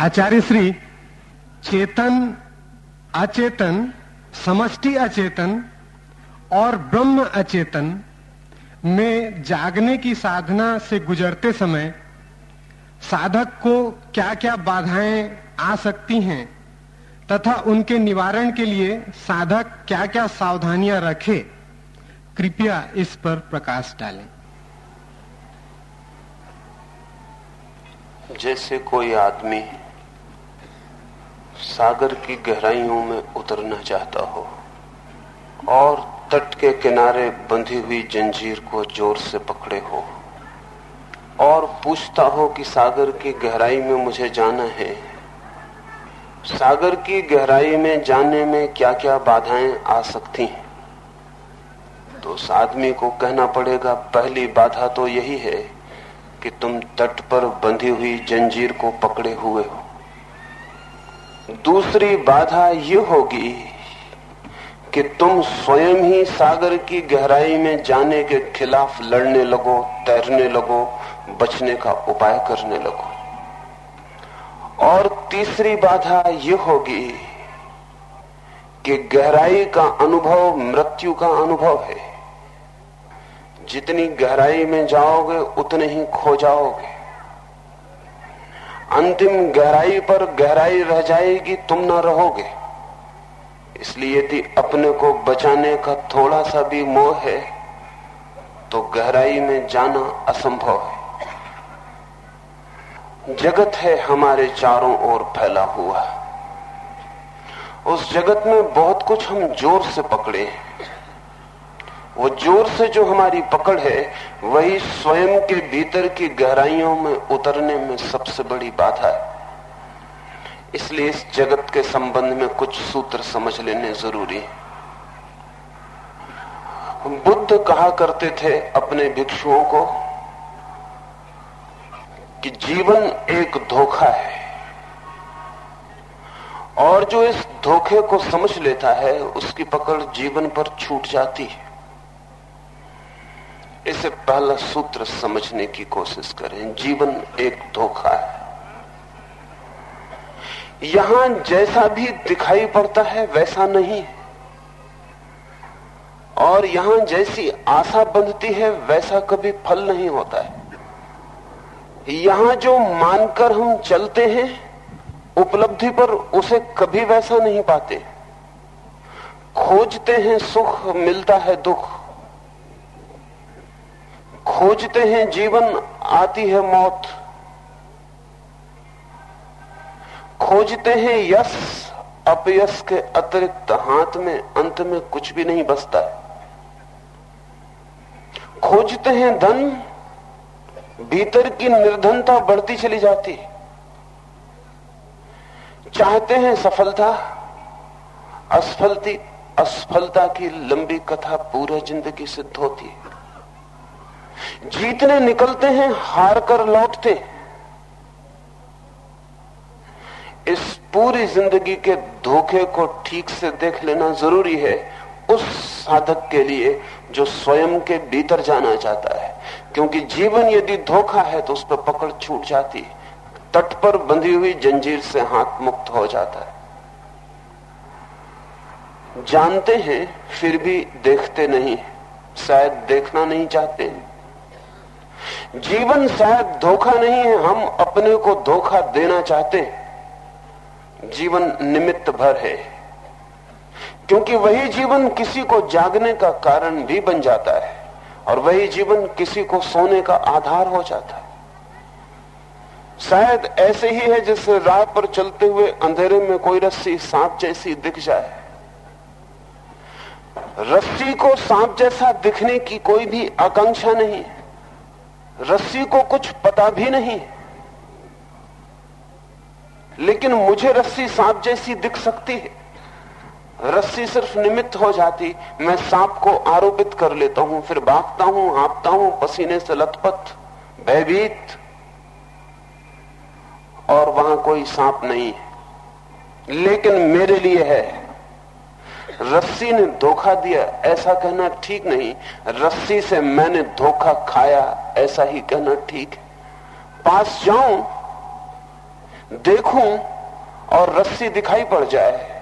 आचार्य श्री चेतन अचेतन, समष्टि अचेतन और ब्रह्म अचेतन में जागने की साधना से गुजरते समय साधक को क्या क्या बाधाएँ आ सकती हैं तथा उनके निवारण के लिए साधक क्या क्या सावधानियाँ रखे, कृपया इस पर प्रकाश डालें। जैसे कोई आदमी सागर की गहराइयों में उतरना चाहता हो और तट के किनारे बंधी हुई जंजीर को ज़ोर से पकड़े हो और पूछता हो कि सागर की गहराई में मुझे जाना है। सागर की गहराई में जाने में क्या क्या बाधाएँ आ सकती हैं? तो उस आदमी को कहना पड़ेगा, पहली बाधा तो यही है कि तुम तट पर बंधी हुई जंजीर को पकड़े हुए हो। दूसरी बाधा ये होगी कि तुम स्वयं ही सागर की गहराई में जाने के खिलाफ लड़ने लगो, तैरने लगो, बचने का उपाय करने लगो। और तीसरी बाधा ये होगी कि गहराई का अनुभव मृत्यु का अनुभव है। जितनी गहराई में जाओगे, उतने ही खो जाओगे। अंतिम गहराई पर गहराई रह जाएगी, तुम ना रहोगे। इसलिए यदि अपने को बचाने का थोड़ा सा भी मोह है तो गहराई में जाना असंभव है। जगत है हमारे चारों ओर फैला हुआ। उस जगत में बहुत कुछ हम ज़ोर से पकड़े वो ज़ोर से जो हमारी पकड़ है, वही स्वयं के भीतर की गहराइयों में उतरने में सबसे बड़ी बाधा है। इसलिए इस जगत के संबंध में कुछ सूत्र समझ लेने ज़रूरी है। बुद्ध कहा करते थे अपने भिक्षुओं को कि जीवन एक धोखा है, और जो इस धोखे को समझ लेता है, उसकी पकड़ जीवन पर छूट जाती है। इसे पहला सूत्र समझने की कोशिश करें। जीवन एक धोखा है। यहाँ जैसा भी दिखाई पड़ता है, वैसा नहीं। और यहाँ जैसी आशा बंधती है, वैसा कभी फल नहीं होता है। यहाँ जो मानकर हम चलते हैं, उपलब्धि पर उसे कभी वैसा नहीं पाते। खोजते हैं सुख, मिलता है दुख। खोजते हैं जीवन, आती है मौत। खोजते हैं यश अपयश के अतिरिक्त हाथ में, अंत में कुछ भी नहीं बचता है खोजते हैं धन, भीतर की निर्धनता बढ़ती चली जाती। है चाहते हैं सफलता, असफलती, असफलता की लंबी कथा पूरा ज़िंदगी सिद्ध होती। है जीतने निकलते हैं, हार कर लौटते। इस पूरी ज़िंदगी के धोखे को ठीक से देख लेना ज़रूरी है, उस साधक के लिए जो स्वयं के भीतर जाना चाहता है। क्योंकि जीवन यदि धोखा है तो उस पर पकड़ छूट जाती। है तट पर बंधी हुई जंजीर से हाथ मुक्त हो जाता है। जानते हैं, फिर भी देखते नहीं, शायद देखना नहीं चाहते। जीवन शायद धोखा नहीं है, हम अपने को धोखा देना चाहते हैं। जीवन निमित्त भर है। क्योंकि वही जीवन किसी को जागने का कारण भी बन जाता है, और वही जीवन किसी को सोने का आधार हो जाता है। शायद ऐसे ही है जैसे राह पर चलते हुए अंधेरे में कोई रस्सी सांप जैसी दिख जाए। रस्सी को सांप जैसा दिखने की कोई भी आकांक्षा नहीं रस्सी को कुछ पता भी नहीं लेकिन मुझे रस्सी सांप जैसी दिख सकती है। रस्सी सिर्फ़ निमित्त हो जाती। मैं सांप को आरोपित कर लेता हूँ, फिर भागता हूँ, हाँपता हूँ, पसीने से लथपथ, भयभीत। और वहाँ कोई सांप नहीं है। लेकिन मेरे लिए है। रस्सी ने धोखा दिया, ऐसा कहना ठीक नहीं। रस्सी से मैंने धोखा खाया, ऐसा ही कहना ठीक पास जाऊँ, देखूँ और रस्सी दिखाई पड़ जाए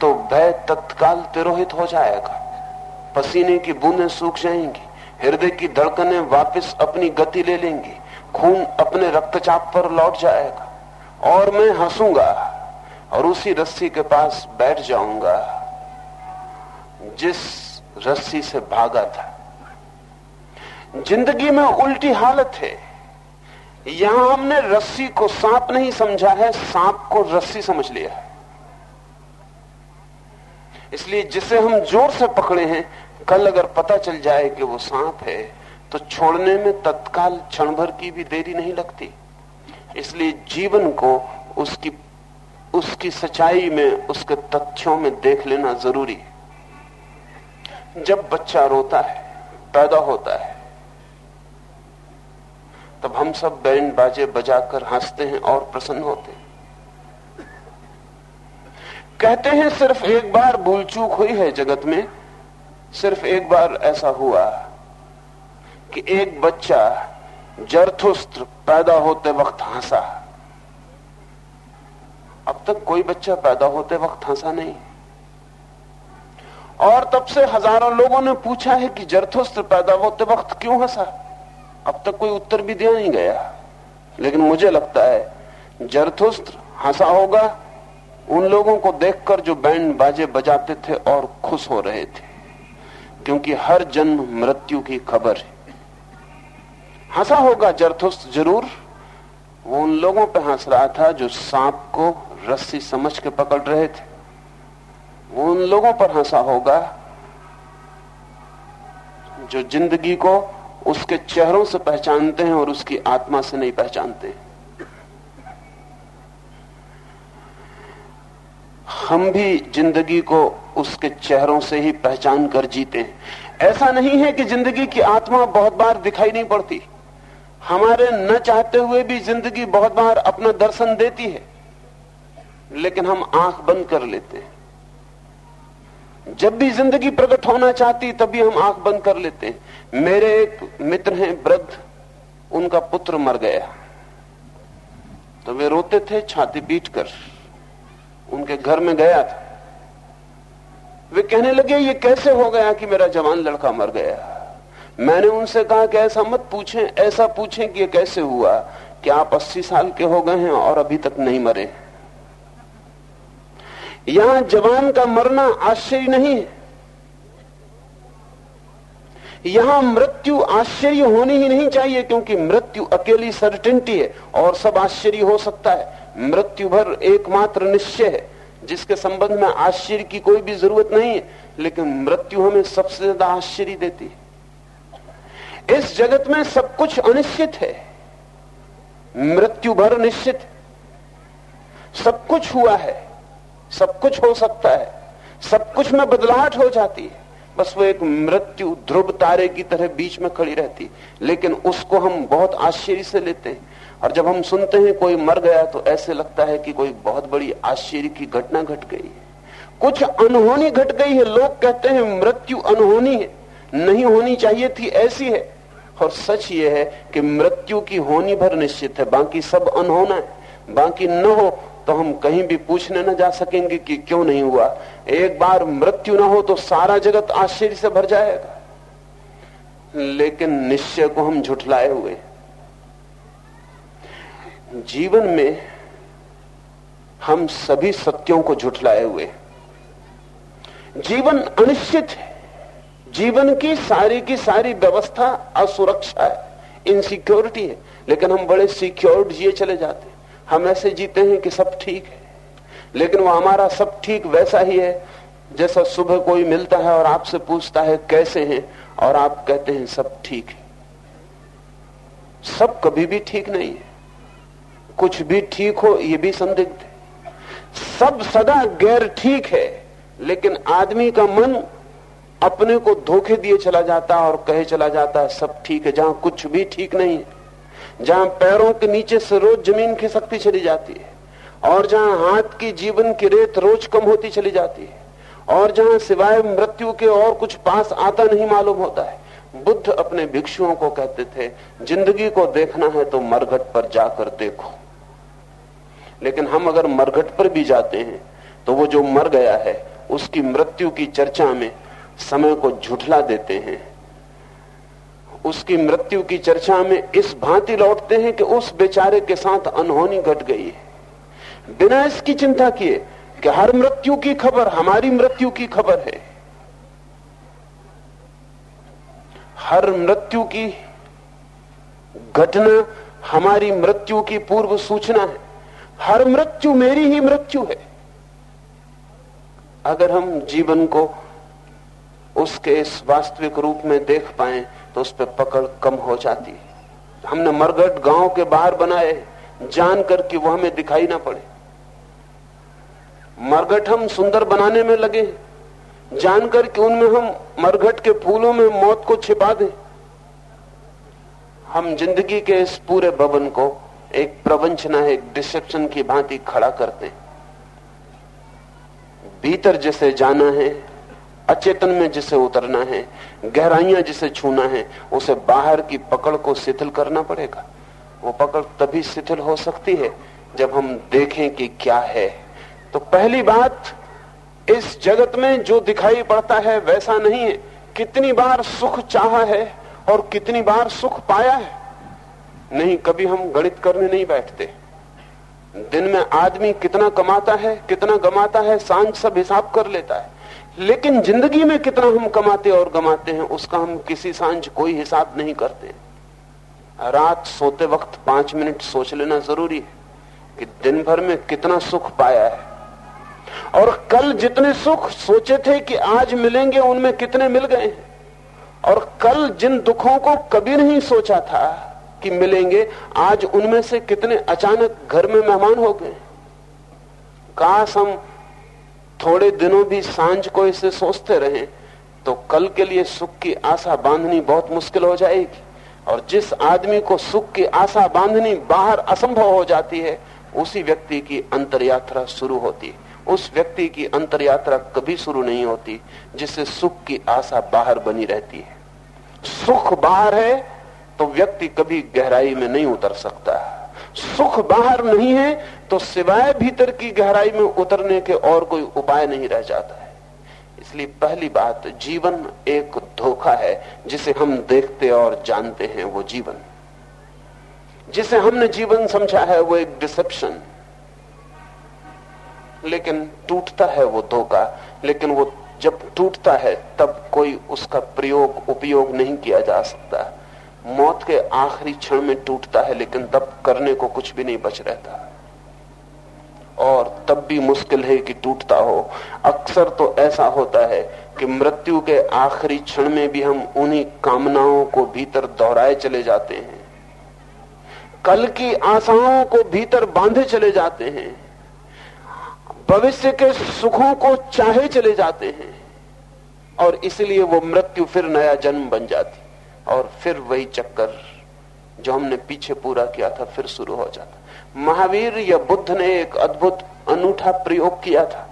तो भय तत्काल तिरोहित हो जाएगा। पसीने की बूंदें सूख जाएँगी, हृदय की धड़कनें वापस अपनी गति ले लेंगी, खून अपने रक्तचाप पर लौट जाएगा, और मैं हंसूँगा। और उसी रस्सी के पास बैठ जाऊँगा, जिस रस्सी से भागा था। ज़िंदगी में उल्टी हालत है। यहाँ हमने रस्सी को सांप नहीं समझा है, सांप को रस्सी समझ लिया है। इसलिए जिसे हम ज़ोर से पकड़े हैं, कल अगर पता चल जाए कि वो सांप है तो छोड़ने में तत्काल क्षण भर की भी देरी नहीं लगती। इसलिए जीवन को उसकी उसकी सच्चाई में, उसके तथ्यों में देख लेना ज़रूरी है। जब बच्चा रोता है, पैदा होता है, तब हम सब बैंड बाजे बजाकर हँसते हैं और प्रसन्न होते हैं। कहते हैं, सिर्फ़ एक बार भूल चूक हुई है जगत में, सिर्फ़ एक बार ऐसा हुआ कि एक बच्चा जरथुस्त्र पैदा होते वक्त हंसा। अब तक कोई बच्चा पैदा होते वक्त हंसा नहीं। और तब से हज़ारों लोगों ने पूछा है कि जरथुस्त्र पैदा होते वक्त क्यों हंसा? अब तक कोई उत्तर भी दिया नहीं गया। लेकिन मुझे लगता है, जरथुस्त्र हंसा होगा उन लोगों को देखकर जो बैंड बाजे बजाते थे और खुश हो रहे थे। क्योंकि हर जन्म मृत्यु की खबर है। हंसा होगा जरथुस्त ज़रूर। वो उन लोगों पर हंस रहा था जो सांप को रस्सी समझ के पकड़ रहे थे। वो उन लोगों पर हंसा होगा जो ज़िंदगी को उसके चेहरों से पहचानते हैं और उसकी आत्मा से नहीं पहचानते। हम भी ज़िंदगी को उसके चेहरों से ही पहचान कर जीते हैं। ऐसा नहीं है कि ज़िंदगी की आत्मा बहुत बार दिखाई नहीं पड़ती। हमारे न चाहते हुए भी ज़िंदगी बहुत बार अपना दर्शन देती है। लेकिन हम आँख बंद कर लेते हैं। जब भी ज़िंदगी प्रकट होना चाहती, तभी हम आँख बंद कर लेते हैं। मेरे एक मित्र हैं, वृद्ध। उनका पुत्र मर गया। तो वे रोते थे, छाती पीट कर। उनके घर में गया था। वे कहने लगे, ये कैसे हो गया कि मेरा जवान लड़का मर गया? मैंने उनसे कहा कि ऐसा मत पूछें, ऐसा पूछें कि ये कैसे हुआ? कि आप 80 साल के हो गए हैं और अभी तक नहीं मरे? यहाँ जवान का मरना आश्चर्य नहीं है। यहाँ मृत्यु आश्चर्य होनी ही नहीं चाहिए, क्योंकि मृत्यु अकेली सर्टेनिटी है और सब आश्चर्य हो सकता है। मृत्यु भर एकमात्र निश्चय है, जिसके संबंध में आश्चर्य की कोई भी ज़रूरत नहीं है, लेकिन मृत्यु हमें सबसे ज़्यादा आश्चर्य देती है। इस जगत में सब कुछ अनिश्चित है। मृत्यु भर निश्चित सब कुछ हुआ है। सब कुछ हो सकता है, सब कुछ में बदलाहट हो जाती है। बस वो एक मृत्यु ध्रुव तारे की तरह बीच में खड़ी रहती लेकिन उसको हम बहुत आश्चर्य से लेते हैं। और जब हम सुनते हैं कोई मर गया तो ऐसे लगता है कि कोई बहुत बड़ी आश्चर्य की घटना घट गई है। कुछ अनहोनी घट गई है। लोग कहते हैं मृत्यु अनहोनी है, नहीं होनी चाहिए थी, ऐसी है। और सच ये है कि मृत्यु की होनी भर निश्चित है। बाकी सब अनहोना है। बाकी न हो तो हम कहीं भी पूछने न जा सकेंगे कि क्यों नहीं हुआ। एक बार मृत्यु ना हो तो सारा जगत आश्चर्य से भर जाएगा। लेकिन निश्चय को हम झुठलाए हुए। जीवन में हम सभी सत्यों को झुठलाए हुए। जीवन अनिश्चित है। जीवन की सारी की सारी व्यवस्था असुरक्षा है। इनसिक्योरिटी है। लेकिन हम बड़े सिक्योर्ड जिए चले जाते हैं। हम ऐसे जीते हैं कि सब ठीक है। लेकिन वो हमारा सब ठीक वैसा ही है, जैसा सुबह कोई मिलता है और आपसे पूछता है, कैसे हैं? और आप कहते हैं, सब ठीक है। सब कभी भी ठीक नहीं है। कुछ भी ठीक हो, ये भी संदिग्ध है। सब सदा गैर ठीक है, लेकिन आदमी का मन अपने को धोखे दिए चला जाता है और कहे चला जाता है सब ठीक है। जहाँ कुछ भी ठीक नहीं है। जहाँ पैरों के नीचे से रोज ज़मीन खिसकती चली जाती है, और जहाँ हाथ की जीवन की रेत रोज कम होती चली जाती है, और जहाँ सिवाय मृत्यु के और कुछ पास आता नहीं मालूम होता है। बुद्ध अपने भिक्षुओं को कहते थे, ज़िंदगी को देखना है तो मरघट पर जाकर देखो। लेकिन हम अगर मरघट पर भी जाते हैं तो वो जो मर गया है, उसकी मृत्यु की चर्चा में समय को झुठला देते हैं। उसकी मृत्यु की चर्चा में इस भांति लौटते हैं कि उस बेचारे के साथ अनहोनी घट गई है। बिना इसकी चिंता किए कि हर मृत्यु की खबर हमारी मृत्यु की खबर है। हर मृत्यु की घटना हमारी मृत्यु की पूर्व सूचना है। हर मृत्यु मेरी ही मृत्यु है। अगर हम जीवन को उसके इस वास्तविक रूप में देख पाए तो उस पर पकड़ कम हो जाती है। हमने मरगट गाँव के बाहर बनाए जानकर कि वो हमें दिखाई ना पड़े। मरगट हम सुंदर बनाने में लगे जानकर कि उनमें हम मरघट के फूलों में मौत को छिपा दें। हम ज़िंदगी के इस पूरे भवन को एक प्रवंचना एक डिसेप्शन की भांति खड़ा करते भीतर जिसे जाना है अचेतन में जिसे उतरना है, गहराइयाँ जिसे छूना है, उसे बाहर की पकड़ को शिथिल करना पड़ेगा। वो पकड़ तभी शिथिल हो सकती है जब हम देखें कि क्या है। तो पहली बात, इस जगत में जो दिखाई पड़ता है वैसा नहीं है। कितनी बार सुख चाहा है और कितनी बार सुख पाया है। नहीं, कभी हम गणित करने नहीं बैठते। दिन में आदमी कितना कमाता है, कितना गमाता है, साँझ सब हिसाब कर लेता है। लेकिन ज़िंदगी में कितना हम कमाते और गमाते हैं, उसका हम किसी साँझ कोई हिसाब नहीं करते। रात सोते वक्त पाँच मिनट सोच लेना ज़रूरी है कि दिन भर में कितना सुख पाया है। और कल जितने सुख सोचे थे कि आज मिलेंगे, उनमें कितने मिल गए और कल जिन दुखों को कभी नहीं सोचा था कि मिलेंगे, आज उनमें से कितने अचानक घर में मेहमान हो गए। काश हम थोड़े दिनों भी साँझ को इसे सोचते रहे तो कल के लिए सुख की आशा बांधनी बहुत मुश्किल हो जाएगी। और जिस आदमी को सुख की आशा बांधनी बाहर असंभव हो जाती है, उसी व्यक्ति की अंतर यात्रा शुरू होती है। उस व्यक्ति की अंतर यात्रा कभी शुरू नहीं होती जिससे सुख की आशा बाहर बनी रहती है। सुख बाहर है तो व्यक्ति कभी गहराई में नहीं उतर सकता। सुख बाहर नहीं है तो सिवाय भीतर की गहराई में उतरने के और कोई उपाय नहीं रह जाता है। इसलिए पहली बात, जीवन एक धोखा है। जिसे हम देखते और जानते हैं, वो जीवन। जिसे हमने जीवन समझा है, वो एक डिसेप्शन। लेकिन टूटता है वो धोखा। लेकिन वो जब टूटता है, तब कोई उसका प्रयोग, उपयोग नहीं किया जा सकता। मौत के आखिरी क्षण में टूटता है, लेकिन तब करने को कुछ भी नहीं बच रहता। और तब भी मुश्किल है कि टूटता हो। अक्सर तो ऐसा होता है कि मृत्यु के आखिरी क्षण में भी हम उन्हीं कामनाओं को भीतर दोहराए चले जाते हैं। कल की आशाओं को भीतर बांधे चले जाते हैं। भविष्य के सुखों को चाहे चले जाते हैं। और इसलिए वो मृत्यु फिर नया जन्म बन जाती। और फिर वही चक्कर जो हमने पीछे पूरा किया था, फिर शुरू हो जाता। महावीर या बुद्ध ने एक अद्भुत अनूठा प्रयोग किया था।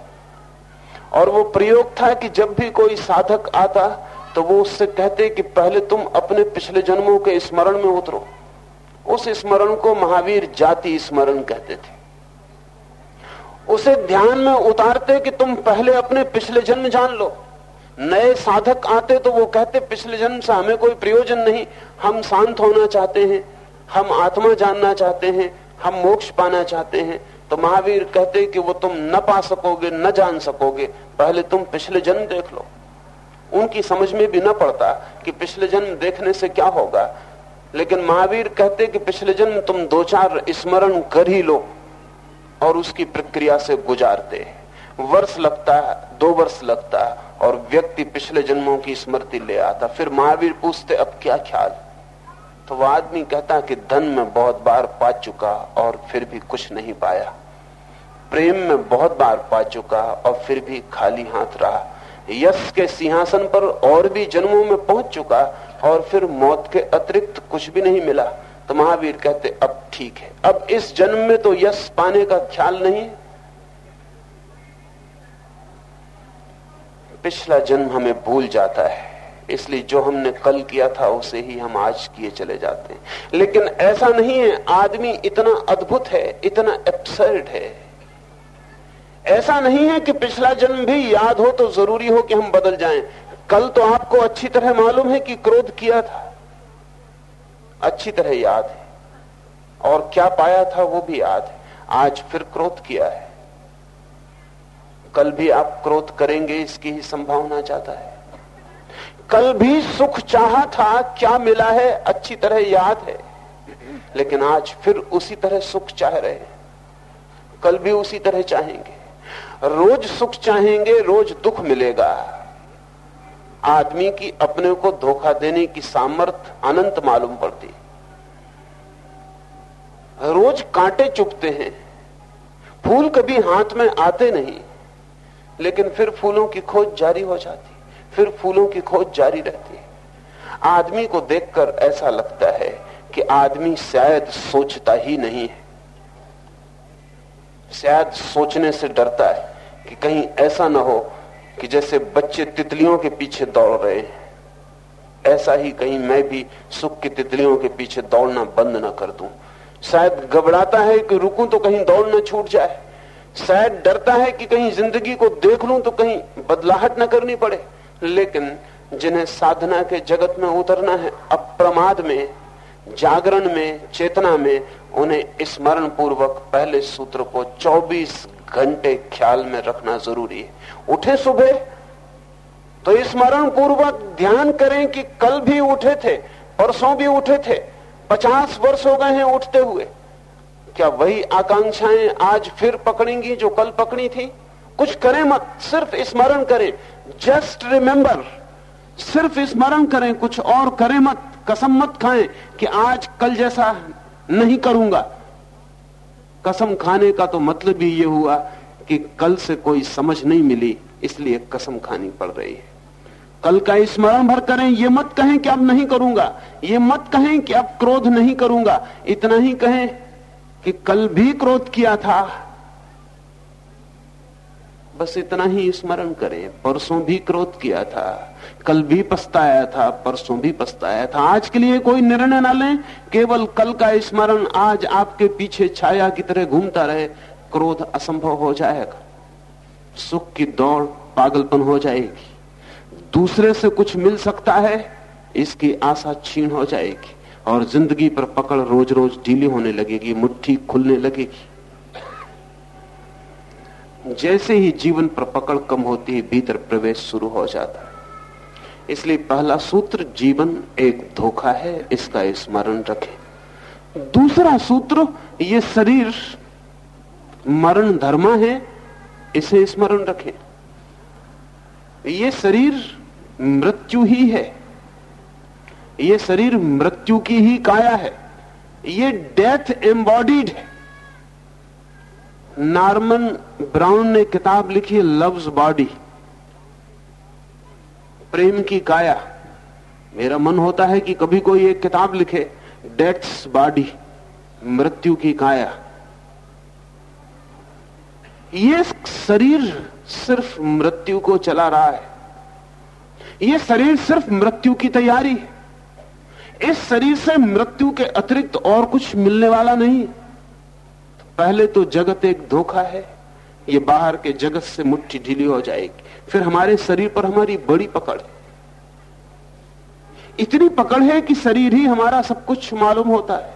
और वो प्रयोग था कि जब भी कोई साधक आता तो वो उससे कहते कि पहले तुम अपने पिछले जन्मों के स्मरण में उतरो। उस स्मरण को महावीर जाति स्मरण कहते थे। उसे ध्यान में उतारते कि तुम पहले अपने पिछले जन्म जान लो। नए साधक आते तो वो कहते, पिछले जन्म से हमें कोई प्रयोजन नहीं। हम शांत होना चाहते हैं, हम आत्मा जानना चाहते हैं हम मोक्ष पाना चाहते हैं तो महावीर कहते कि वो तुम न पा सकोगे, न जान सकोगे। पहले तुम पिछले जन्म देख लो। उनकी समझ में भी न पड़ता कि पिछले जन्म देखने से क्या होगा। लेकिन महावीर कहते कि पिछले जन्म तुम दो चार स्मरण कर ही लो और उसकी प्रक्रिया से गुजारते वर्ष लगता है दो वर्ष लगता है और व्यक्ति पिछले जन्मों की स्मृति ले आता। फिर महावीर पूछते, अब क्या ख्याल? तो वह आदमी कहता कि धन में बहुत बार पा चुका और फिर भी कुछ नहीं पाया। प्रेम में बहुत बार पा चुका और फिर भी खाली हाथ रहा। यश के सिंहासन पर और भी जन्मों में पहुँच चुका और फिर मौत के अतिरिक्त कुछ भी नहीं मिला। तो महावीर कहते, अब ठीक है। अब इस जन्म में तो यश पाने का ख्याल नहीं। पिछला जन्म हमें भूल जाता है। इसलिए जो हमने कल किया था, उसे ही हम आज किए चले जाते हैं। लेकिन ऐसा नहीं है, आदमी इतना अद्भुत है, इतना एब्सर्ड है। ऐसा नहीं है कि पिछला जन्म भी याद हो तो ज़रूरी हो कि हम बदल जाएँ। कल तो आपको अच्छी तरह मालूम है कि क्रोध किया था। अच्छी तरह याद है। और क्या पाया था, वो भी याद है। आज फिर क्रोध किया है। कल भी आप क्रोध करेंगे, इसकी ही संभावना ज़्यादा है। कल भी सुख चाहा था, क्या मिला है, अच्छी तरह याद है। लेकिन आज फिर उसी तरह सुख चाह रहे हैं। कल भी उसी तरह चाहेंगे। रोज सुख चाहेंगे, रोज दुख मिलेगा। आदमी की अपने को धोखा देने की सामर्थ अनंत मालूम पड़ती। रोज कांटे चुपते हैं। फूल कभी हाथ में आते नहीं, लेकिन फिर फूलों की खोज जारी हो जाती। फिर फूलों की खोज जारी रहती है। आदमी को देखकर ऐसा लगता है कि आदमी शायद सोचता ही नहीं है। शायद सोचने से डरता है कि कहीं ऐसा ना हो कि जैसे बच्चे तितलियों के पीछे दौड़ रहे हैं। ऐसा ही कहीं मैं भी सुख की तितलियों के पीछे दौड़ना बंद ना कर दूँ। शायद घबराता है कि रुकूं तो कहीं दौड़ न छूट जाए। शायद डरता है कि कहीं ज़िंदगी को देख लूँ तो कहीं बदलाहट न करनी पड़े। लेकिन जिन्हें साधना के जगत में उतरना है, अप्रमाद में, जागरण में, चेतना में, उन्हें स्मरण पूर्वक पहले सूत्र को 24 घंटे ख्याल में रखना ज़रूरी है। उठे सुबह तो स्मरण पूर्वक ध्यान करें कि कल भी उठे थे, परसों भी उठे थे, पचास वर्ष हो गए हैं उठते हुए। क्या वही आकांक्षाएँ आज फिर पकड़ेंगी जो कल पकड़ी थी? कुछ करें मत, सिर्फ़ स्मरण करें। जस्ट रिमेंबर सिर्फ़ स्मरण करें, कुछ और करें मत, कसम मत खाएँ कि आज कल जैसा नहीं करूँगा। कसम खाने का तो मतलब ही ये हुआ कि कल से कोई समझ नहीं मिली, इसलिए कसम खानी पड़ रही है। कल का स्मरण भर करें, ये मत कहें कि अब नहीं करूँगा, ये मत कहें कि अब क्रोध नहीं करूँगा, इतना ही कहें कि कल भी क्रोध किया था। बस इतना ही स्मरण करें, परसों भी क्रोध किया था, कल भी पछताया था, परसों भी पछताया था। आज के लिए कोई निर्णय ना लें, केवल कल का स्मरण आज आपके पीछे छाया की तरह घूमता रहे, क्रोध असंभव हो जाएगा, सुख की दौड़ पागलपन हो जाएगी, दूसरे से कुछ मिल सकता है, इसकी आशा छीन हो जाएगी, और ज़िंदगी पर पकड़ रोज रोज ढीली होने लगेगी, मुट्ठी खुलने लगेगी। जैसे ही जीवन पर पकड़ कम होती है, भीतर प्रवेश शुरू हो जाता है। इसलिए पहला सूत्र, जीवन एक धोखा है, इसका स्मरण रखें। दूसरा सूत्र, ये शरीर मरण धर्म है, इसे स्मरण रखें। ये शरीर मृत्यु ही है। ये शरीर मृत्यु की ही काया है। ये डेथ एम्बॉडीड है। नार्मन ब्राउन ने किताब लिखी, लव्स बॉडी। प्रेम की काया। मेरा मन होता है कि कभी कोई एक किताब लिखे डेथ्स बॉडी, मृत्यु की काया। ये शरीर सिर्फ़ मृत्यु को चला रहा है। यह शरीर सिर्फ़ मृत्यु की तैयारी है। इस शरीर से मृत्यु के अतिरिक्त और कुछ मिलने वाला नहीं। पहले तो जगत एक धोखा है। ये बाहर के जगत से मुट्ठी ढीली हो जाएगी। फिर हमारे शरीर पर हमारी बड़ी पकड़ है। इतनी पकड़ है कि शरीर ही हमारा सब कुछ मालूम होता है।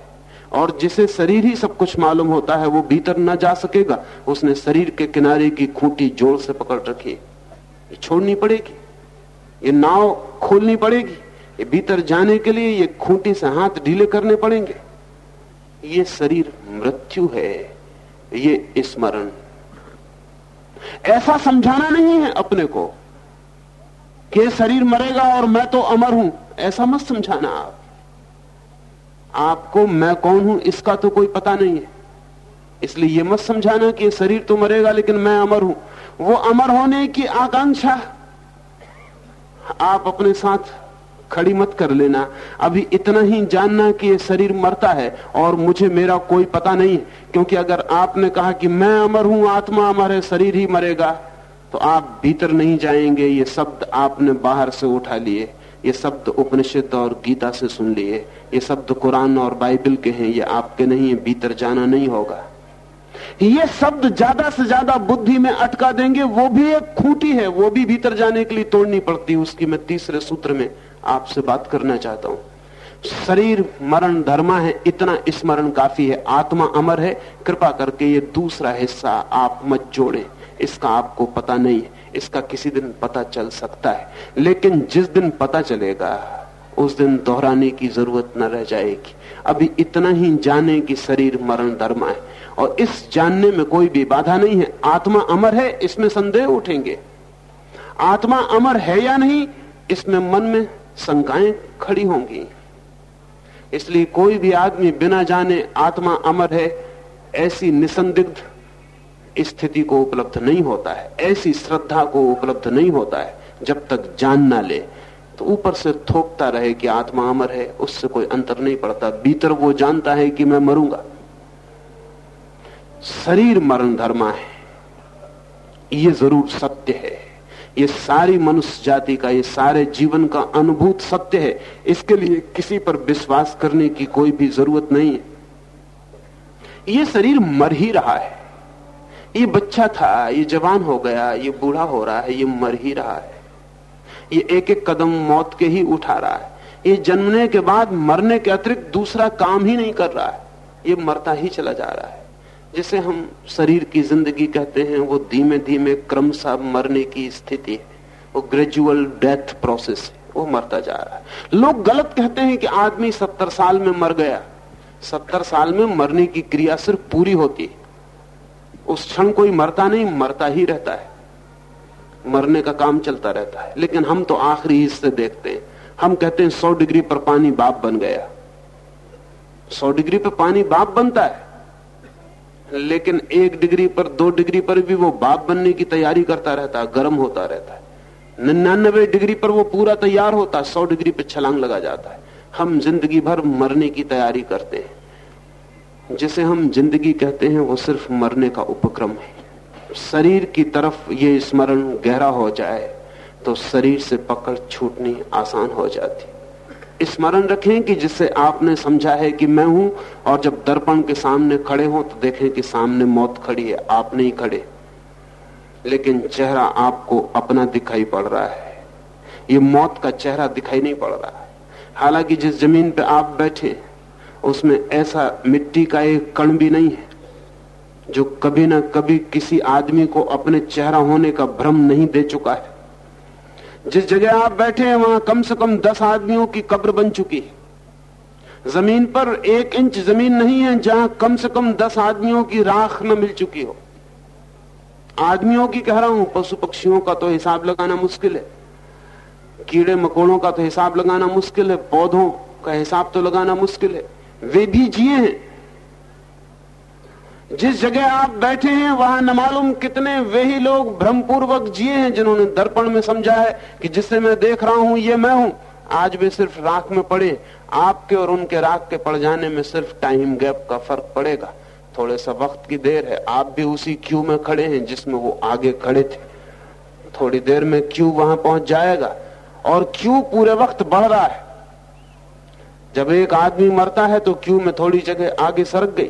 और जिसे शरीर ही सब कुछ मालूम होता है, वो भीतर न जा सकेगा। उसने शरीर के किनारे की खूंटी ज़ोर से पकड़ रखी है। छोड़नी पड़ेगी। ये नाव खोलनी पड़ेगी। ये भीतर जाने के लिए ये खूंटी से हाथ ढीले करने पड़ेंगे। ये शरीर मृत्यु है, ये स्मरण। ऐसा समझाना नहीं है अपने को कि शरीर मरेगा और मैं तो अमर हूँ। ऐसा मत समझाना आप। आपको मैं कौन हूँ, इसका तो कोई पता नहीं है। इसलिए यह मत समझाना कि शरीर तो मरेगा, लेकिन मैं अमर हूँ। वो अमर होने की आकांक्षा आप अपने साथ खड़ी मत कर लेना। अभी इतना ही जानना कि ये शरीर मरता है और मुझे मेरा कोई पता नहीं क्योंकि अगर आपने कहा कि मैं अमर हूँ, आत्मा अमर है, शरीर ही मरेगा तो आप भीतर नहीं जाएँगे। ये शब्द आपने बाहर से उठा लिए। ये शब्द उपनिषद और गीता से सुन लिए। ये शब्द कुरान और बाइबल के हैं, ये आपके नहीं है, भीतर जाना नहीं होगा। ये शब्द ज़्यादा से ज़्यादा बुद्धि में अटका देंगे, वो भी एक खूंटी है, वो भी भीतर जाने के लिए तोड़नी पड़ती है, उसकी मैं तीसरे सूत्र में आपसे बात करना चाहता हूँ। शरीर मरण धर्मा है, इतना स्मरण काफ़ी है, आत्मा अमर है, कृपा करके ये दूसरा हिस्सा आप मत जोड़ें, इसका आपको पता नहीं है, इसका किसी दिन पता चल सकता है, लेकिन जिस दिन पता चलेगा, उस दिन दोहराने की ज़रूरत न रह जाएगी। अभी इतना ही जाने कि शरीर मरण धर्म है, और इस जानने में कोई भी बाधा नहीं है, आत्मा अमर है, इसमें संदेह उठेंगे। आत्मा अमर है या नहीं, इसमें मन में शंकाएँ खड़ी होंगी। इसलिए कोई भी आदमी बिना जाने आत्मा अमर है, ऐसी निसंदिग्ध स्थिति को उपलब्ध नहीं होता है, ऐसी श्रद्धा को उपलब्ध नहीं होता है, जब तक जान ना ले। तो ऊपर से थोकता रहे कि आत्मा अमर है, उससे कोई अंतर नहीं पड़ता। भीतर वो जानता है कि मैं मरूँगा। शरीर मरण धर्मा है। ये ज़रूर सत्य ये सारी मनुष्य जाति का, ये सारे जीवन का अनुभूत सत्य है। इसके लिए किसी पर विश्वास करने की कोई भी ज़रूरत नहीं है। ये शरीर मर ही रहा है। ये बच्चा था, ये जवान हो गया, ये बूढ़ा हो रहा है, ये मर ही रहा है। ये एक एक कदम मौत के ही उठा रहा है। ये जन्मने के बाद मरने के अतिरिक्त दूसरा काम ही नहीं कर रहा है। ये मरता ही चला जा रहा है। जिसे हम शरीर की ज़िंदगी कहते हैं, वो धीमे धीमे क्रमशः मरने की स्थिति है। वो ग्रेजुअल डेथ प्रोसेस है। वो मरता जा रहा है। लोग गलत कहते हैं कि आदमी सत्तर साल में मर गया। सत्तर साल में मरने की क्रिया सिर्फ़ पूरी होती है। उस क्षण कोई मरता नहीं, मरता ही रहता है। मरने का काम चलता रहता है। लेकिन हम तो आखिरी हिस्से देखते हैं। हम कहते हैं सौ डिग्री पर पानी बाप बन गया। सौ डिग्री पर पानी बाप बनता है। लेकिन एक डिग्री पर, दो डिग्री पर भी वो बाप बनने की तैयारी करता रहता है गर्म होता रहता है। निन्यानबे डिग्री पर वो पूरा तैयार होता है सौ डिग्री पर छलांग लगा जाता है। हम ज़िंदगी भर मरने की तैयारी करते हैं। जिसे हम ज़िंदगी कहते हैं, वो सिर्फ़ मरने का उपक्रम है। शरीर की तरफ़ ये स्मरण गहरा हो जाए तो शरीर से पकड़ छूटनी आसान हो जाती। स्मरण रखें कि जिससे आपने समझा है कि मैं हूँ, और जब दर्पण के सामने खड़े हो तो देखें कि सामने मौत खड़ी है, आप नहीं खड़े। लेकिन चेहरा आपको अपना दिखाई पड़ रहा है। ये मौत का चेहरा दिखाई नहीं पड़ रहा हालाँकि जिस ज़मीन पे आप बैठे, उसमें ऐसा मिट्टी का एक कण भी नहीं है, जो कभी ना कभी किसी आदमी को अपने चेहरा होने का भ्रम नहीं दे चुका है। जिस जगह आप बैठे हैं, वहाँ कम से कम दस आदमियों की कब्र बन चुकी है। ज़मीन पर एक इंच ज़मीन नहीं है, जहाँ कम से कम दस आदमियों की राख न मिल चुकी हो। आदमियों की कह रहा हूँ, पशु पक्षियों का तो हिसाब लगाना मुश्किल है। कीड़े मकोड़ों का तो हिसाब लगाना मुश्किल है, पौधों का हिसाब तो लगाना मुश्किल है। वे भी जिए हैं जिस जगह आप बैठे हैं, वहाँ न मालूम कितने वे ही लोग भ्रमपूर्वक जिए हैं, जिन्होंने दर्पण में समझा है कि जिससे मैं देख रहा हूँ, ये मैं हूँ। आज वे सिर्फ़ राख में पड़े। आपके और उनके राख के पड़ जाने में सिर्फ़ टाइम गैप का फ़र्क पड़ेगा। थोड़े सा वक्त की देर है। आप भी उसी क्यू में खड़े हैं, जिसमें वो आगे खड़े थे। थोड़ी देर में क्यू वहाँ पहुँच जाएगा। और क्यू पूरे वक्त बढ़ रहा है। जब एक आदमी मरता है तो क्यू में थोड़ी जगह आगे सरक गई।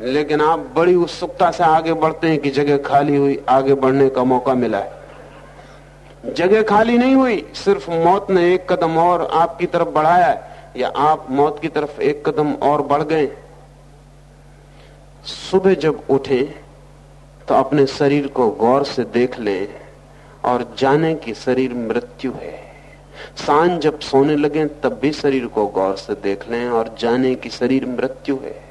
लेकिन आप बड़ी उत्सुकता से आगे बढ़ते हैं कि जगह खाली हुई, आगे बढ़ने का मौका मिला है। जगह खाली नहीं हुई, सिर्फ़ मौत ने एक कदम और आपकी तरफ़ बढ़ाया है, या आप मौत की तरफ़ एक कदम और बढ़ गए। सुबह जब उठे तो अपने शरीर को गौर से देख लें और जाने कि शरीर मृत्यु है। साँझ जब सोने लगे, तब भी शरीर को गौर से देख लें और जाने कि शरीर मृत्यु है।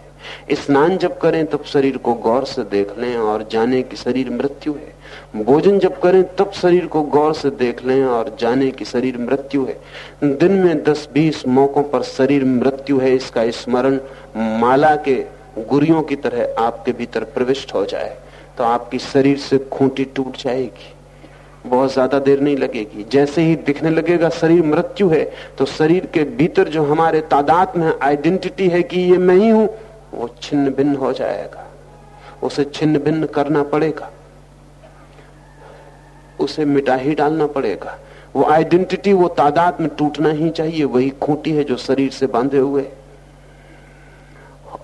स्नान जब करें तब शरीर को गौर से देख लें और जाने कि शरीर मृत्यु है। भोजन जब करें तब शरीर को गौर से देख लें और जाने कि शरीर मृत्यु है। दिन में 10-20 मौकों पर शरीर मृत्यु है, इसका स्मरण माला के गुरियों की तरह आपके भीतर प्रविष्ट हो जाए तो आपकी शरीर से खूंटी टूट जाएगी। बहुत ज़्यादा देर नहीं लगेगी। जैसे ही दिखने लगेगा शरीर मृत्यु है तो शरीर के भीतर जो हमारे तादाद में आइडेंटिटी है कि ये मैं ही हूँ वो छिन्न भिन्न हो जाएगा। उसे छिन्न भिन्न करना पड़ेगा। उसे मिटा ही डालना पड़ेगा। वो आइडेंटिटी, वो तादाद में टूटना ही चाहिए। वही खूंटी है जो शरीर से बांधे हुए।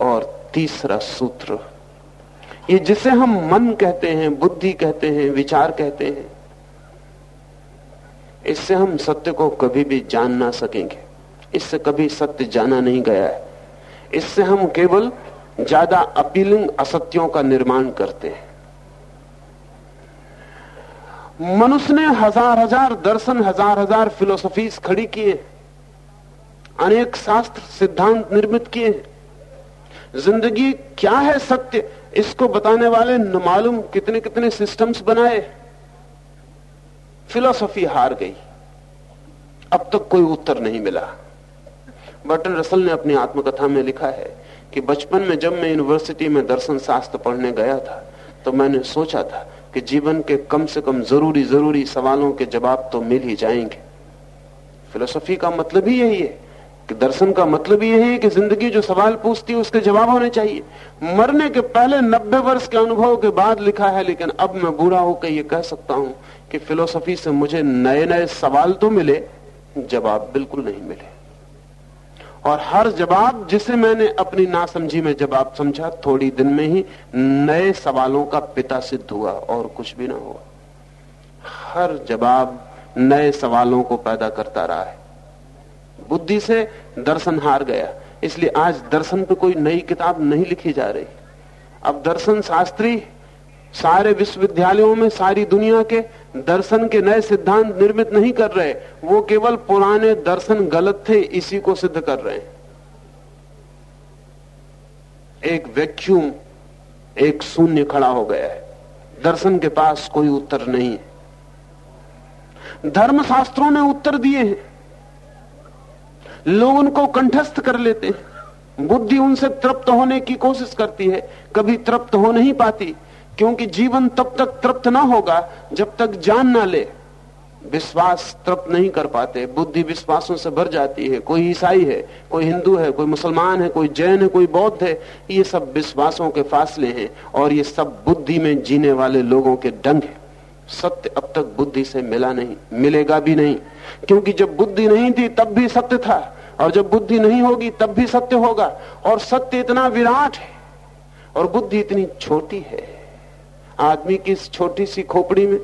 और तीसरा सूत्र, ये जिसे हम मन कहते हैं, बुद्धि कहते हैं, विचार कहते हैं, इससे हम सत्य को कभी भी जान ना सकेंगे। इससे कभी सत्य जाना नहीं गया है। इससे हम केवल ज़्यादा अपीलिंग असत्यों का निर्माण करते हैं। मनुष्य ने हज़ार हज़ार दर्शन, हज़ार हज़ार फिलोसफीज खड़ी किए अनेक शास्त्र सिद्धांत निर्मित किए ज़िंदगी क्या है सत्य, इसको बताने वाले न मालूम कितने कितने सिस्टम्स बनाए फिलोसफी हार गई। अब तक कोई उत्तर नहीं मिला। बर्टन रसल ने अपनी आत्मकथा में लिखा है कि बचपन में जब मैं यूनिवर्सिटी में दर्शन शास्त्र पढ़ने गया था तो मैंने सोचा था कि जीवन के कम से कम ज़रूरी ज़रूरी सवालों के जवाब तो मिल ही जाएँगे। फिलोसफी का मतलब ही यही है कि दर्शन का मतलब यह है कि ज़िंदगी जो सवाल पूछती है, उसके जवाब होने चाहिए। मरने के पहले नब्बे वर्ष के अनुभव के बाद लिखा है, लेकिन अब मैं बूढ़ा होकर यह कह सकता हूँ कि फिलोसफी से मुझे नए नए सवाल तो मिले, जवाब बिल्कुल नहीं मिले। और हर जवाब जिसे मैंने अपनी नासमझी में जवाब समझा, थोड़ी दिन में ही नए सवालों का पिता सिद्ध हुआ और कुछ भी ना हुआ। हर जवाब नए सवालों को पैदा करता रहा है। बुद्धि से दर्शन हार गया, इसलिए आज दर्शन पे कोई नई किताब नहीं लिखी जा रही। अब दर्शन शास्त्री सारे विश्वविद्यालयों में, सारी दुनिया के दर्शन के नए सिद्धांत निर्मित नहीं कर रहे, वो केवल पुराने दर्शन गलत थे, इसी को सिद्ध कर रहे हैं। एक वैक्यूम एक शून्य खड़ा हो गया है। दर्शन के पास कोई उत्तर नहीं है। धर्मशास्त्रों ने उत्तर दिए हैं। लोग उनको कंठस्थ कर लेते हैं। बुद्धि उनसे तृप्त होने की कोशिश करती है, कभी तृप्त हो नहीं पाती। क्योंकि जीवन तब तक तृप्त ना होगा जब तक जान ना ले। विश्वास तृप्त नहीं कर पाते। बुद्धि विश्वासों से भर जाती है। कोई ईसाई है, कोई हिंदू है, कोई मुसलमान है, कोई जैन है, कोई बौद्ध है, ये सब विश्वासों के फासले हैं और ये सब बुद्धि में जीने वाले लोगों के डंग है। सत्य अब तक बुद्धि से मिला नहीं, मिलेगा भी नहीं। क्योंकि जब बुद्धि नहीं थी, तब भी सत्य था। और जब बुद्धि नहीं होगी, तब भी सत्य होगा। और सत्य इतना विराट है और बुद्धि इतनी छोटी है। आदमी की इस छोटी सी खोपड़ी में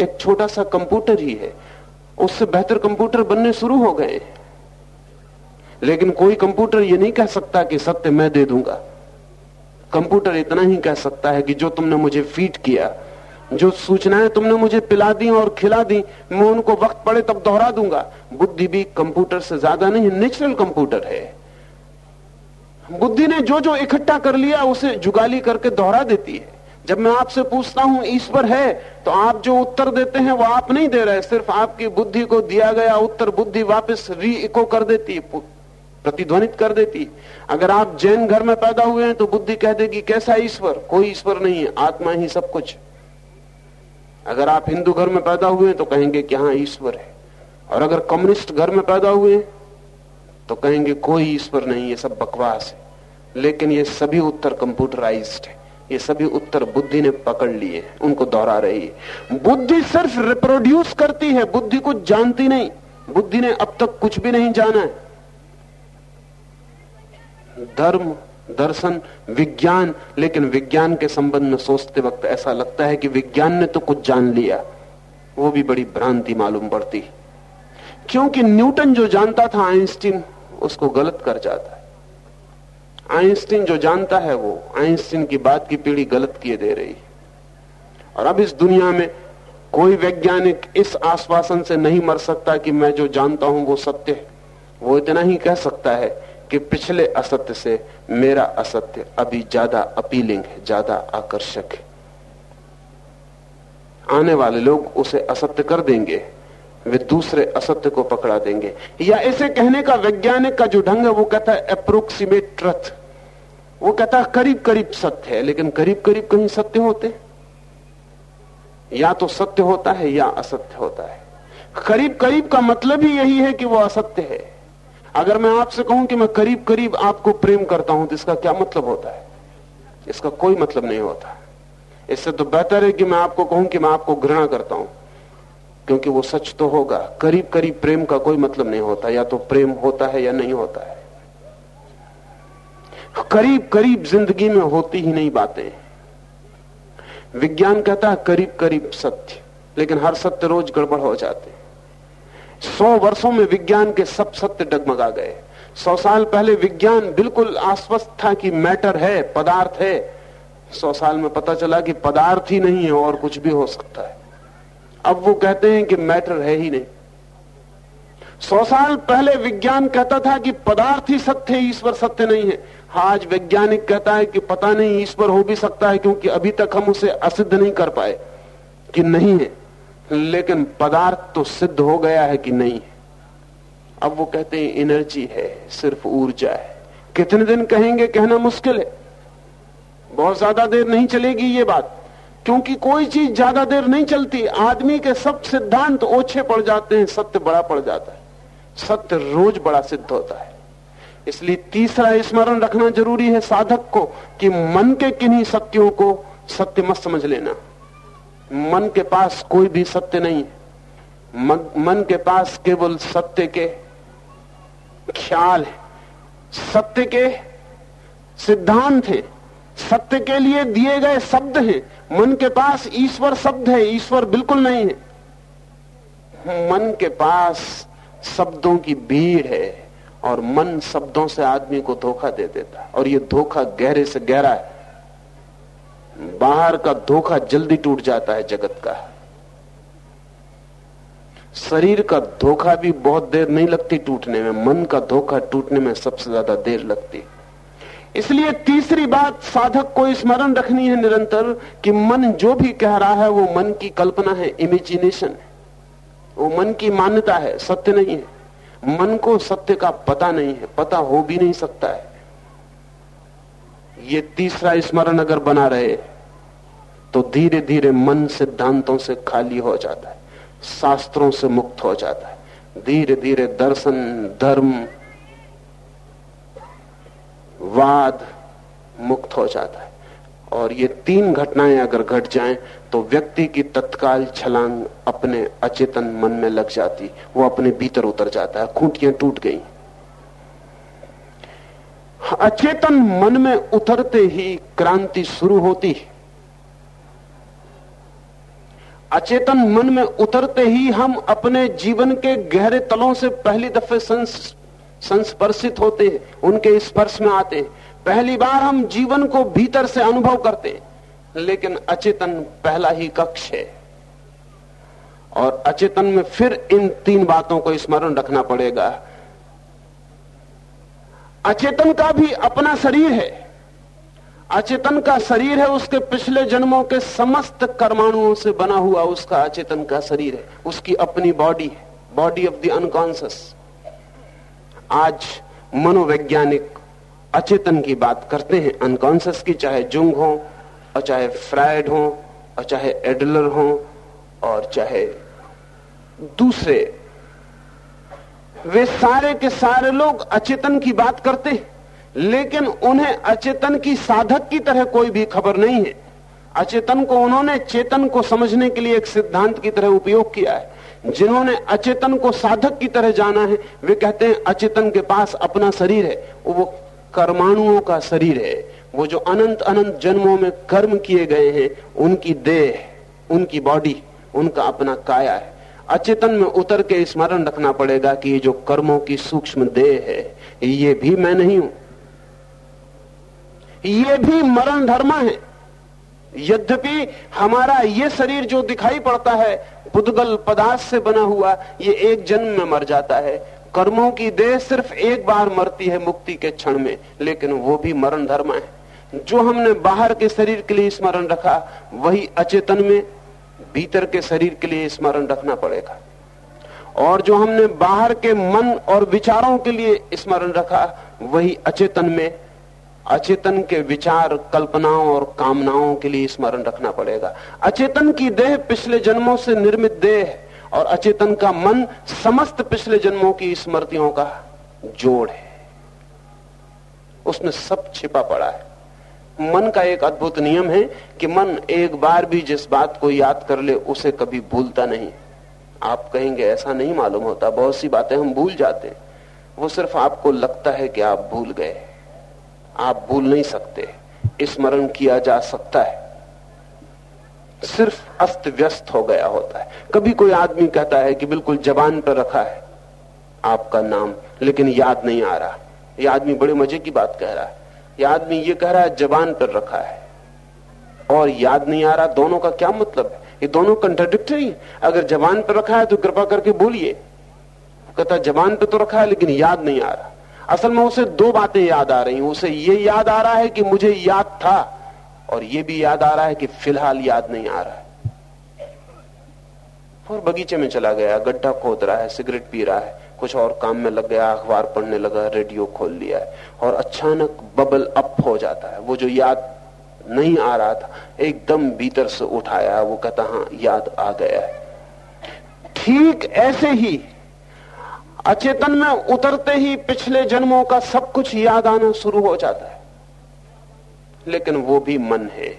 एक छोटा सा कंप्यूटर ही है। उससे बेहतर कंप्यूटर बनने शुरू हो गए। लेकिन कोई कंप्यूटर ये नहीं कह सकता कि सत्य मैं दे दूँगा। कंप्यूटर इतना ही कह सकता है कि जो तुमने मुझे फ़ीड किया, जो सूचनाएँ तुमने मुझे पिला दी और खिला दी, मैं उनको वक्त पड़े तब दोहरा दूँगा। बुद्धि भी कंप्यूटर से ज़्यादा नहीं नेचुरल कंप्यूटर है। बुद्धि ने जो जो इकट्ठा कर लिया, उसे जुगाली करके दोहरा देती है। जब मैं आपसे पूछता हूँ, ईश्वर है तो आप जो उत्तर देते हैं, वो आप नहीं दे रहे सिर्फ़ आपकी बुद्धि को दिया गया उत्तर बुद्धि वापस री इको कर देती प्रतिध्वनित कर देती। अगर आप जैन घर में पैदा हुए हैं तो बुद्धि कह देगी, कैसा ईश्वर? कोई ईश्वर नहीं है, आत्मा ही सब कुछ अगर आप हिंदू घर में पैदा हुए हैं तो कहेंगे कि हाँ ईश्वर है। और अगर कम्युनिस्ट घर में पैदा हुए तो कहेंगे, कोई ईश्वर नहीं ये सब बकवास है। लेकिन ये सभी उत्तर कंप्यूटराइज्ड है। ये सभी उत्तर बुद्धि ने पकड़ लिए, उनको दोहरा रही है। बुद्धि सिर्फ़ रिप्रोड्यूस करती है, बुद्धि कुछ जानती नहीं। बुद्धि ने अब तक कुछ भी नहीं जाना है। धर्म, दर्शन, विज्ञान, लेकिन विज्ञान के संबंध में सोचते वक्त ऐसा लगता है कि विज्ञान ने तो कुछ जान लिया। वो भी बड़ी भ्रांति मालूम पड़ती। क्योंकि न्यूटन जो जानता था, आइंस्टीन, उसको गलत कर जाता। आइंस्टीन जो जानता है वो आइंस्टीन की बात की पीढ़ी गलत किए दे रही और अब इस दुनिया में कोई वैज्ञानिक इस आश्वासन से नहीं मर सकता कि मैं जो जानता हूँ वो सत्य है। वो इतना ही कह सकता है कि पिछले असत्य से मेरा असत्य अभी ज़्यादा अपीलिंग है, ज़्यादा आकर्षक है। आने वाले लोग उसे असत्य कर देंगे। वे दूसरे असत्य को पकड़ा देंगे। या इसे कहने का वैज्ञानिक का जो ढंग है, वो कहता है अप्रोक्सीमेट ट्रथ वो कहता है करीब करीब सत्य है, लेकिन करीब करीब कहीं सत्य होते? या तो सत्य होता है, या असत्य होता है। करीब करीब का मतलब ही यही है कि वो असत्य है। अगर मैं आपसे कहूँ कि मैं करीब करीब आपको प्रेम करता हूँ तो इसका क्या मतलब होता है? इसका कोई मतलब नहीं होता। इससे तो बेहतर है कि मैं आपको कहूँ कि मैं आपको घृणा करता हूँ। क्योंकि वो सच तो होगा। करीब करीब प्रेम का कोई मतलब नहीं होता। या तो प्रेम होता है या नहीं होता है। करीब करीब ज़िंदगी में होती ही नहीं बातें। विज्ञान कहता है करीब करीब सत्य। लेकिन हर सत्य रोज गड़बड़ हो जाते। सौ वर्षों में विज्ञान के सब सत्य डगमगा गए। सौ साल पहले विज्ञान बिल्कुल आश्वस्त था कि मैटर है, पदार्थ है। सौ साल में पता चला कि पदार्थ ही नहीं है और कुछ भी हो सकता है। अब वो कहते हैं कि मैटर है ही नहीं। सौ साल पहले विज्ञान कहता था कि पदार्थ ही सत्य है, ईश्वर सत्य नहीं है। आज वैज्ञानिक कहता है कि पता नहीं, ईश्वर हो भी सकता है, क्योंकि अभी तक हम उसे असिद्ध नहीं कर पाए कि नहीं है। लेकिन पदार्थ तो सिद्ध हो गया है कि नहीं है। अब वो कहते हैं, एनर्जी है, सिर्फ़ ऊर्जा है। कितने दिन कहेंगे, कहना मुश्किल है। बहुत ज़्यादा देर नहीं चलेगी ये बात। क्योंकि कोई चीज़ ज़्यादा देर नहीं चलती। आदमी के सब सिद्धांत ओछे पड़ जाते हैं सत्य बड़ा पड़ जाता है। सत्य रोज बड़ा सिद्ध होता है। इसलिए तीसरा स्मरण रखना ज़रूरी है साधक को कि मन के किन्हीं सत्यों को सत्य मत समझ लेना। मन के पास कोई भी सत्य नहीं है। मन, मन के पास केवल सत्य के ख्याल है। सत्य के सिद्धांत है। सत्य के लिए दिए गए शब्द हैं। मन के पास ईश्वर शब्द है, ईश्वर बिल्कुल नहीं है। मन के पास शब्दों की भीड़ है और मन शब्दों से आदमी को धोखा दे देता है। और ये धोखा गहरे से गहरा है। बाहर का धोखा जल्दी टूट जाता है जगत का। शरीर का धोखा भी बहुत देर नहीं लगती टूटने में, मन का धोखा टूटने में सबसे ज़्यादा देर लगती इसलिए तीसरी बात साधक को स्मरण रखनी है निरंतर कि मन जो भी कह रहा है, वो मन की कल्पना है इमेजिनेशन वो मन की मान्यता है, सत्य नहीं है। मन को सत्य का पता नहीं है, पता हो भी नहीं सकता है। ये तीसरा स्मरण अगर बना रहे तो धीरे धीरे मन सिद्धांतों से खाली हो जाता है, शास्त्रों से मुक्त हो जाता है। धीरे धीरे दर्शन, धर्म वाद मुक्त हो जाता है। और ये तीन घटनाएँ अगर घट जाएँ तो व्यक्ति की तत्काल छलांग अपने अचेतन मन में लग जाती, वो अपने भीतर उतर जाता है, खूंटियाँ टूट गई। अचेतन मन में उतरते ही क्रांति शुरू होती अचेतन मन में उतरते ही हम अपने जीवन के गहरे तलों से पहली दफे संस्पर्शित होते हैं उनके स्पर्श में आते। हैं पहली बार हम जीवन को भीतर से अनुभव करते हैं लेकिन अचेतन पहला ही कक्ष है। और अचेतन में फिर इन तीन बातों को स्मरण रखना पड़ेगा। अचेतन का भी अपना शरीर है। अचेतन का शरीर है उसके पिछले जन्मों के समस्त कर्माणुओं से बना हुआ उसका अचेतन का शरीर है। उसकी अपनी बॉडी है। बॉडी ऑफ़ द अनकॉन्सियस आज मनोवैज्ञानिक अचेतन की बात करते हैं। अनकॉन्सियस की चाहे जुंग हो, और चाहे फ्राइड हो, और चाहे एडलर हो, और चाहे दूसरे। वे सारे के सारे लोग अचेतन की बात करते हैं, लेकिन उन्हें अचेतन की साधक की तरह कोई भी खबर नहीं है। अचेतन को उन्होंने चेतन को समझने के लिए एक सिद्धांत की तरह उपयोग किया है। जिन्होंने अचेतन को साधक की तरह जाना है, वे कहते हैं, अचेतन के पास अपना शरीर है, वो कर्माणुओं का शरीर है। वो जो अनंत अनंत जन्मों में कर्म किए गए हैं, उनकी देह, उनकी बॉडी उनका अपना काया है। अचेतन में उतर के स्मरण रखना पड़ेगा कि ये जो कर्मों की सूक्ष्म देह है, ये भी मैं नहीं हूँ। ये भी मरण धर्म है। यद्यपि हमारा ये शरीर जो दिखाई पड़ता है, पुद्गल पदार्थ से बना हुआ, ये एक जन्म में मर जाता है। कर्मों की देह सिर्फ़ एक बार मरती है मुक्ति के क्षण में, लेकिन वो भी मरण धर्म है। जो हमने बाहर के शरीर के लिए स्मरण रखा, वही अचेतन में भीतर के शरीर के लिए स्मरण रखना पड़ेगा। और जो हमने बाहर के मन और विचारों के लिए स्मरण रखा, वही अचेतन में अचेतन के विचार, कल्पनाओं और कामनाओं के लिए स्मरण रखना पड़ेगा। अचेतन की देह पिछले जन्मों से निर्मित देह और अचेतन का मन समस्त पिछले जन्मों की स्मृतियों का जोड़ है। उसमें सब छिपा पड़ा है। मन का एक अद्भुत नियम है कि मन एक बार भी जिस बात को याद कर ले, उसे कभी भूलता नहीं। आप कहेंगे, ऐसा नहीं मालूम होता, बहुत सी बातें हम भूल जाते वो सिर्फ़ आपको लगता है कि आप भूल गए आप भूल नहीं सकते। स्मरण किया जा सकता है। सिर्फ़ अस्त व्यस्त हो गया होता है। कभी कोई आदमी कहता है कि बिल्कुल जबान पर रखा है। आपका नाम लेकिन याद नहीं आ रहा। यह आदमी बड़े मज़े की बात कह रहा है। यह आदमी ये कह रहा है, जबान पर रखा है। और याद नहीं आ रहा, दोनों का क्या मतलब है? ये दोनों कंट्राडिक्टरी अगर जबान पर रखा है तो कृपा करके बोलिए। कहता जबान पर तो रखा है, लेकिन याद नहीं आ रहा। असल में उसे दो बातें याद आ रही उसे ये याद आ रहा है कि मुझे याद था और ये भी याद आ रहा है कि फ़िलहाल याद नहीं आ रहा है। और बगीचे में चला गया, गड्ढा खोद रहा है, सिगरेट पी रहा है, कुछ और काम में लग गया, अखबार पढ़ने लगा, रेडियो खोल लिया है और अचानक बबल अप हो जाता है। वो जो याद नहीं आ रहा था, एकदम भीतर से उठाया वो कहता हाँ याद आ गया है। ठीक ऐसे ही अचेतन में उतरते ही पिछले जन्मों का सब कुछ याद आना शुरू हो जाता है। लेकिन वो भी मन है।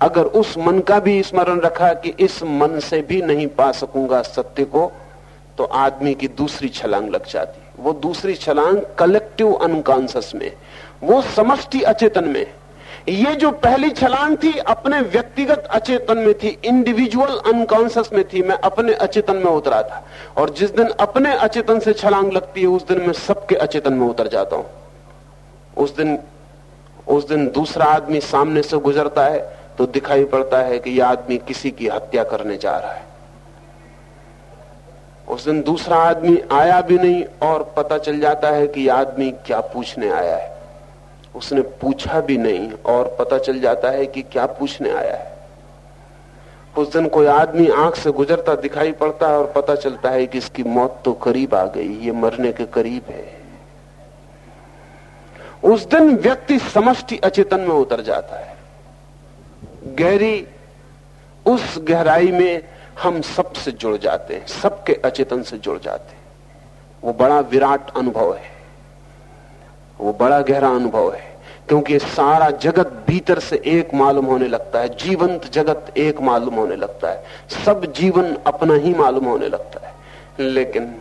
अगर उस मन का भी स्मरण रखा कि इस मन से भी नहीं पा सकूँगा सत्य को तो आदमी की दूसरी छलांग लग जाती। वो दूसरी छलांग कलेक्टिव अनकॉन्सियस में, वो समष्टि अचेतन में ये जो पहली छलांग थी अपने व्यक्तिगत अचेतन में थी इंडिविजुअल अनकॉन्सियस में थी, मैं अपने अचेतन में उतरा था। और जिस दिन अपने अचेतन से छलांग लगती है, उस दिन मैं सबके अचेतन में उतर जाता हूँ। उस दिन उस दिन दूसरा आदमी सामने से गुजरता है तो दिखाई पड़ता है कि यह आदमी किसी की हत्या करने जा रहा है। उस दिन दूसरा आदमी आया भी नहीं, और पता चल जाता है कि आदमी क्या पूछने आया है। उसने पूछा भी नहीं और पता चल जाता है कि क्या पूछने आया है। उस दिन कोई आदमी आँख से गुजरता दिखाई पड़ता है और पता चलता है कि इसकी मौत तो करीब आ गई, ये मरने के करीब है। उस दिन व्यक्ति समष्टि अचेतन में उतर जाता है। गहरी, उस गहराई में हम सबसे जुड़ जाते हैं, सबके अचेतन से जुड़ जाते हैं। वो बड़ा विराट अनुभव है। वो बड़ा गहरा अनुभव है, क्योंकि सारा जगत भीतर से एक मालूम होने लगता है, जीवंत जगत एक मालूम होने लगता है, सब जीवन अपना ही मालूम होने लगता है। लेकिन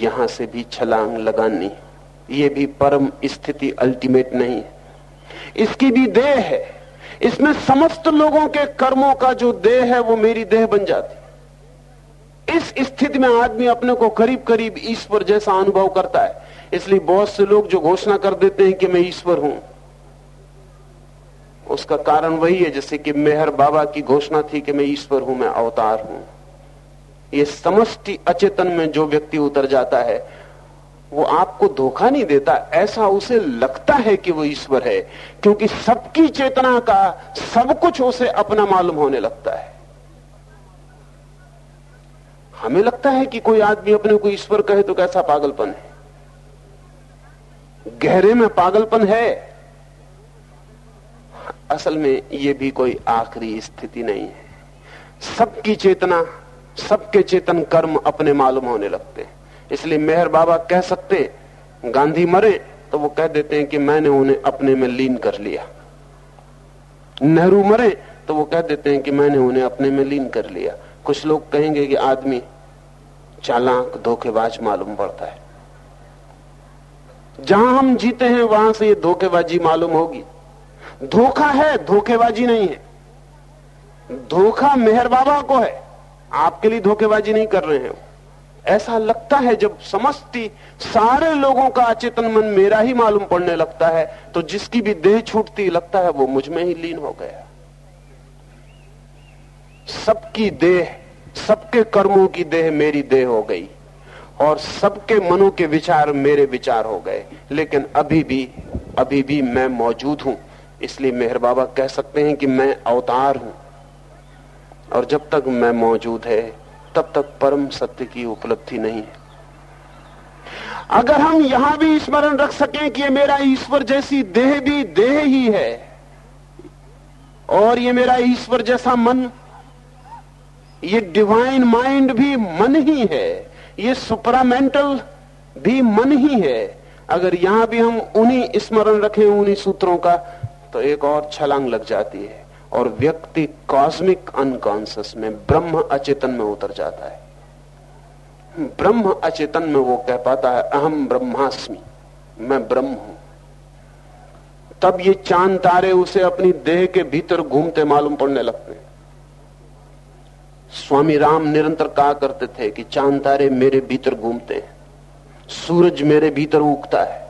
यहाँ से भी छलांग लगानी, ये भी परम स्थिति अल्टीमेट नहीं है। इसकी भी देह है। इसमें समस्त लोगों के कर्मों का जो देह है, वो मेरी देह बन जाती इस स्थिति में आदमी अपने को करीब करीब ईश्वर जैसा अनुभव करता है। इसलिए बहुत से लोग जो घोषणा कर देते हैं कि मैं ईश्वर हूँ। उसका कारण वही है जैसे कि मेहर बाबा की घोषणा थी कि मैं ईश्वर हूँ, मैं अवतार हूँ। ये समष्टि अचेतन में जो व्यक्ति उतर जाता है, वो आपको धोखा नहीं देता, ऐसा उसे लगता है कि वो ईश्वर है, क्योंकि सबकी चेतना का सब कुछ उसे अपना मालूम होने लगता है। हमें लगता है कि कोई आदमी अपने को ईश्वर कहे तो कैसा पागलपन है। गहरे में पागलपन है। असल में यह भी कोई आखिरी स्थिति नहीं है। सबकी चेतना, सबके चेतन कर्म अपने मालूम होने लगते हैं। इसलिए मेहर बाबा कह सकते गांधी मरे तो वो कह देते हैं कि मैंने उन्हें अपने में लीन कर लिया। नेहरू मरे तो वो कह देते हैं कि मैंने उन्हें अपने में लीन कर लिया। कुछ लोग कहेंगे कि आदमी चालाक, धोखेबाज मालूम पड़ता है। जहाँ हम जीते हैं, वहाँ से ये धोखेबाजी मालूम होगी। धोखा है, धोखेबाजी नहीं है। धोखा मेहर बाबा को है। आपके लिए धोखेबाजी नहीं कर रहे हैं ऐसा लगता है जब समझती सारे लोगों का अचेतन मन मेरा ही मालूम पड़ने लगता है तो जिसकी भी देह छूटती लगता है, वो मुझमें ही लीन हो गया। सबकी देह, सबके कर्मों की देह मेरी देह हो गई। और सबके मनों के विचार मेरे विचार हो गए। लेकिन अभी भी अभी भी मैं मौजूद हूँ। इसलिए मेहर बाबा कह सकते हैं कि मैं अवतार हूँ। और जब तक मैं मौजूद है, तब तक परम सत्य की उपलब्धि नहीं है। अगर हम यहाँ भी स्मरण रख सकें कि ये मेरा ईश्वर जैसी देह भी देह ही है, और ये मेरा ईश्वर जैसा मन, ये डिवाइन माइंड भी मन ही है ये सुपरामेंटल भी मन ही है। अगर यहाँ भी हम उन्हीं स्मरण रखें, उन्हीं सूत्रों का तो एक और छलांग लग जाती है और व्यक्ति कॉस्मिक अनकॉन्सियस में ब्रह्म अचेतन में उतर जाता है। ब्रह्म अचेतन में वो कह पाता है, अहम ब्रह्मास्मि, मैं ब्रह्म हूँ। तब ये चाँद तारे उसे अपनी देह के भीतर घूमते मालूम पड़ने लगते हैं। स्वामी राम निरंतर कहा करते थे कि चाँद तारे मेरे भीतर घूमते हैं, सूरज मेरे भीतर उगता है।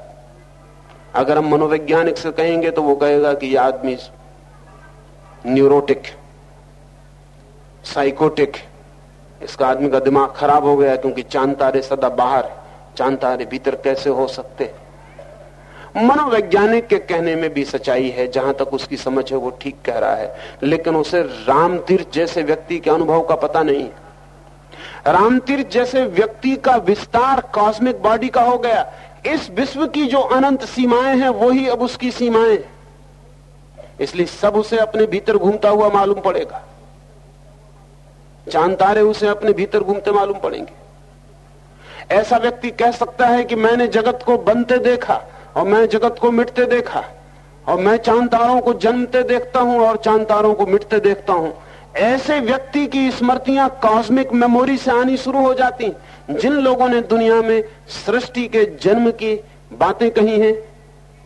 अगर हम मनोवैज्ञानिक से कहेंगे तो वो कहेगा कि यह आदमी न्यूरोटिक, साइकोटिक, इसका आदमी का दिमाग खराब हो गया क्योंकि चाँद तारे सदा बाहर चाँद तारे भीतर कैसे हो सकते हैं? मनोवैज्ञानिक के कहने में भी सच्चाई है, जहाँ तक उसकी समझ है, वो ठीक कह रहा है। लेकिन उसे रामतीर्थ जैसे व्यक्ति के अनुभव का पता नहीं। रामतीर्थ जैसे व्यक्ति का विस्तार कॉस्मिक बॉडी का हो गया। इस विश्व की जो अनंत सीमाएँ हैं, वही अब उसकी सीमाएँ। इसलिए सब उसे अपने भीतर घूमता हुआ मालूम पड़ेगा। चाँद तारे उसे अपने भीतर घूमते मालूम पड़ेंगे। ऐसा व्यक्ति कह सकता है कि मैंने जगत को बनते देखा और मैं जगत को मिटते देखा, और मैं चाँद तारों को जन्मते देखता हूँ और चाँद तारों को मिटते देखता हूँ। ऐसे व्यक्ति की स्मृतियाँ कॉस्मिक मेमोरी से आनी शुरू हो जाती जिन लोगों ने दुनिया में सृष्टि के जन्म की बातें कही हैं,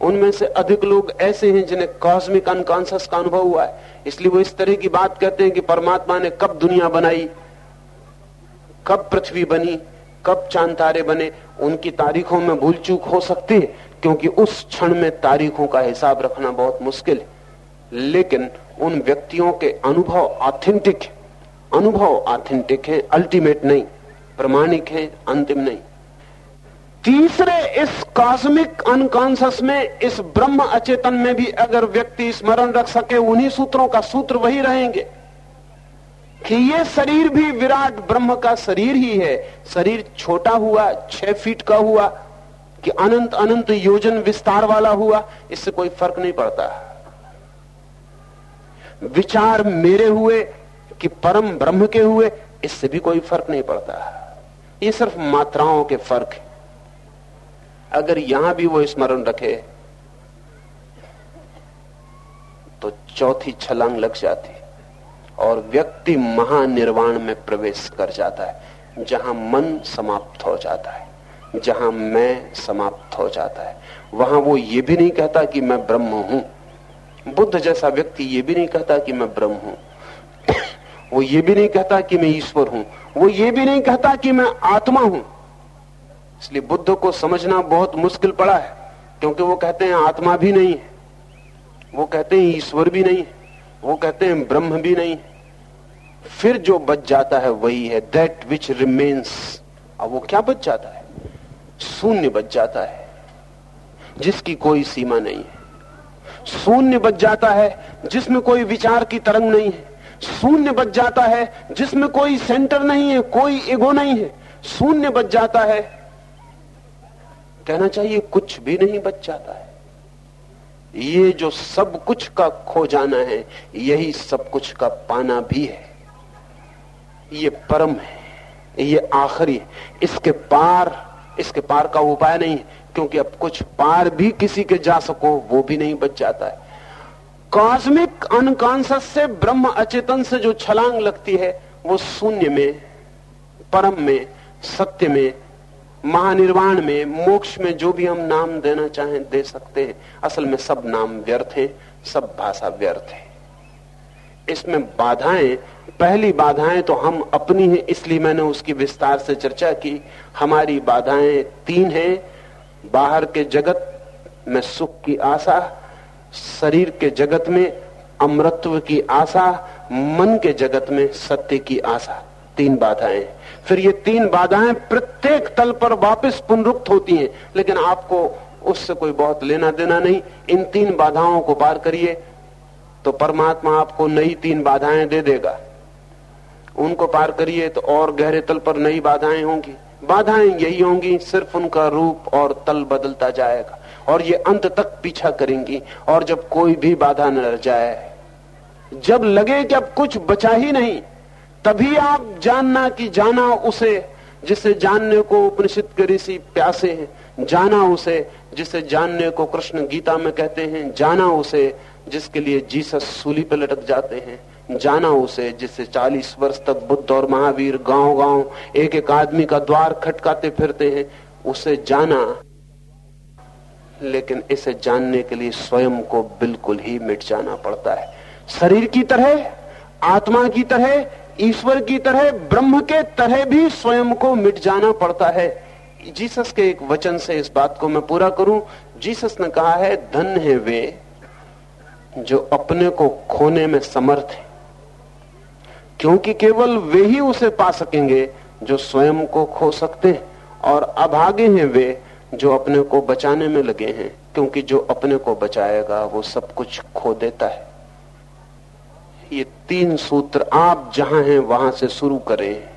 उनमें से अधिक लोग ऐसे हैं जिन्हें कॉस्मिक अनकॉन्सियस का अनुभव हुआ है। इसलिए वो इस तरह की बात कहते हैं कि परमात्मा ने कब दुनिया बनाई, कब पृथ्वी बनी, कब चाँद तारे बने, उनकी तारीखों में भूल चूक हो सकती है। क्योंकि उस क्षण में तारीखों का हिसाब रखना बहुत मुश्किल है। लेकिन उन व्यक्तियों के अनुभव ऑथेंटिक अनुभव ऑथेंटिक है अल्टीमेट नहीं, प्रमाणिक है, अंतिम नहीं। तीसरे इस कॉस्मिक अनकॉन्सियस में, इस ब्रह्म अचेतन में भी अगर व्यक्ति स्मरण रख सके, उन्हीं सूत्रों का सूत्र वही रहेंगे कि ये शरीर भी विराट ब्रह्म का शरीर ही है। शरीर छोटा हुआ, छह फीट का हुआ कि अनंत अनंत योजन विस्तार वाला हुआ, इससे कोई फ़र्क नहीं पड़ता। विचार मेरे हुए कि परम ब्रह्म के हुए, इससे भी कोई फ़र्क नहीं पड़ता। ये सिर्फ़ मात्राओं के फ़र्क है। अगर यहाँ भी वो स्मरण रखे तो चौथी छलांग लग जाती और व्यक्ति महानिर्वाण में प्रवेश कर जाता है, जहाँ मन समाप्त हो जाता है। जहाँ मैं समाप्त हो जाता है। वहाँ वो ये भी नहीं कहता कि मैं ब्रह्म हूँ। बुद्ध जैसा व्यक्ति ये भी नहीं कहता कि मैं ब्रह्म हूँ। वो ये भी नहीं कहता कि मैं ईश्वर हूँ। वो ये भी नहीं कहता कि मैं आत्मा हूँ। इसलिए बुद्ध को समझना बहुत मुश्किल पड़ा है, क्योंकि वो कहते हैं आत्मा भी नहीं है। वो कहते हैं ईश्वर भी नहीं है। वो कहते हैं ब्रह्म भी नहीं फिर जो बच जाता है वही है दैट विच रिमेन्स अब वो क्या बच जाता है? शून्य बच जाता है, जिसकी कोई सीमा नहीं है। शून्य बच जाता है, जिसमें कोई विचार की तरंग नहीं है। शून्य बच जाता है, जिसमें कोई सेंटर नहीं है, कोई ईगो नहीं है। शून्य बच जाता है, कहना चाहिए कुछ भी नहीं बच जाता है। ये जो सब कुछ का खो जाना है, यही सब कुछ का पाना भी है। ये परम है, ये आखिरी इसके पार इसके पार का उपाय नहीं, क्योंकि अब कुछ पार भी किसी के जा सको, वो भी नहीं बच जाता है। कॉस्मिक अनकॉन्सियस से ब्रह्म अचेतन से जो छलांग लगती है, वो शून्य में, परम में, सत्य में, महानिर्वाण में, मोक्ष में जो भी हम नाम देना चाहें, दे सकते हैं। असल में सब नाम व्यर्थ है, सब भाषा व्यर्थ है। इसमें बाधाएँ, पहली बाधाएँ तो हम अपनी हैं, इसलिए मैंने उसकी विस्तार से चर्चा की। हमारी बाधाएँ तीन हैं। बाहर के जगत में सुख की आशा, शरीर के जगत में अमृत्व की आशा, मन के जगत में सत्य की आशा। तीन बाधाएँ। फिर ये तीन बाधाएँ प्रत्येक तल पर वापस पुनरुक्त होती हैं, लेकिन आपको उससे कोई बहुत लेना देना नहीं। इन तीन बाधाओं को पार करिए तो परमात्मा आपको नई तीन बाधाएँ दे देगा। उनको पार करिए तो और गहरे तल पर नई बाधाएँ होंगी। बाधाएँ यही होंगी, सिर्फ़ उनका रूप और तल बदलता जाएगा और ये अंत तक पीछा करेंगी और जब कोई भी बाधा न रह जाए, जब लगे कि अब कुछ बचा ही नहीं, तभी आप जानना कि जाना उसे जिसे जानने को उपनिषद के ऋषि प्यासे हैं, जाना उसे जिसे जानने को कृष्ण गीता में कहते हैं, जाना उसे जिसके लिए जीसस सूली पर लटक जाते हैं। जाना उसे, जिससे 40 वर्ष तक बुद्ध और महावीर गाँव गाँव एक एक आदमी का द्वार खटकाते फिरते हैं, उसे जाना। लेकिन इसे जानने के लिए स्वयं को बिल्कुल ही मिट जाना पड़ता है। शरीर की तरह, आत्मा की तरह, ईश्वर की तरह, ब्रह्म के तरह भी स्वयं को मिट जाना पड़ता है। जीसस के एक वचन से इस बात को मैं पूरा करूँ। जीसस ने कहा है धन है वे, जो अपने को खोने में समर्थ है। क्योंकि केवल वे ही उसे पा सकेंगे जो स्वयं को खो सकते हैं और अभागे हैं वे जो अपने को बचाने में लगे हैं, क्योंकि जो अपने को बचाएगा वो सब कुछ खो देता है। ये तीन सूत्र आप जहाँ हैं, वहाँ से शुरू करें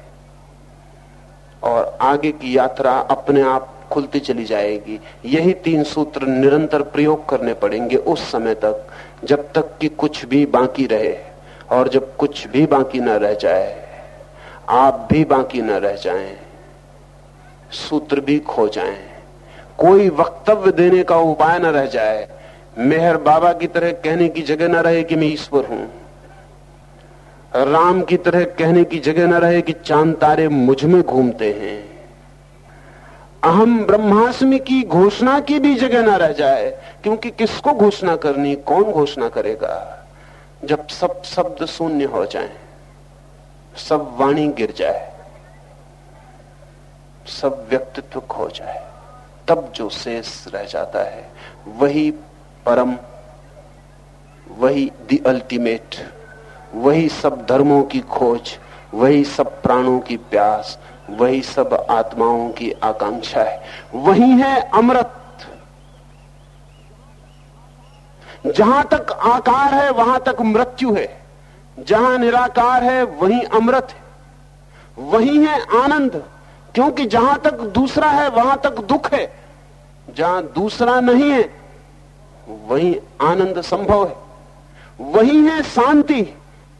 और आगे की यात्रा अपने आप खुलती चली जाएगी। यही तीन सूत्र निरंतर प्रयोग करने पड़ेंगे उस समय तक, जब तक कि कुछ भी बाकी रहे। और जब कुछ भी बाकी न रह जाए आप भी बाकी न रह जाएँ, सूत्र भी खो जाएँ, कोई वक्तव्य देने का उपाय न रह जाए मेहर बाबा की तरह कहने की जगह न रहे कि मैं ईश्वर हूँ। राम की तरह कहने की जगह न रहे कि चाँद तारे मुझमें घूमते हैं। अहम ब्रह्मास्मि की घोषणा की भी जगह न रह जाए क्योंकि किसको घोषणा करनी कौन घोषणा करेगा? जब सब शब्द शून्य हो जाए, सब वाणी गिर जाए, सब व्यक्तित्व खो जाए, तब जो शेष रह जाता है, वही परम, वही दी अल्टीमेट वही सब धर्मों की खोज, वही सब प्राणों की प्यास, वही सब आत्माओं की आकांक्षा है। वही है अमृत। जहाँ तक आकार है, वहाँ तक मृत्यु है। जहाँ निराकार है, वही अमृत है। वही है आनंद, क्योंकि जहाँ तक दूसरा है, वहाँ तक दुख है। जहाँ दूसरा नहीं है, वही आनंद संभव है। वही है शांति,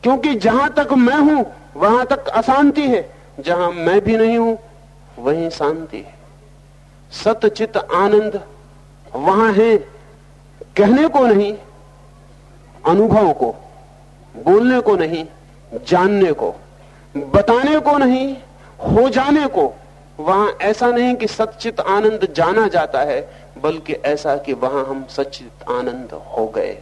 क्योंकि जहाँ तक मैं हूँ, वहाँ तक अशांति है। जहाँ मैं भी नहीं हूँ, वहीं शांति है। सतचित आनंद वहाँ है। कहने को नहीं, अनुभव को, बोलने को नहीं, जानने को, बताने को नहीं, हो जाने को, वहाँ ऐसा नहीं कि सचित आनंद जाना जाता है, बल्कि ऐसा कि वहाँ हम सचित आनंद हो गए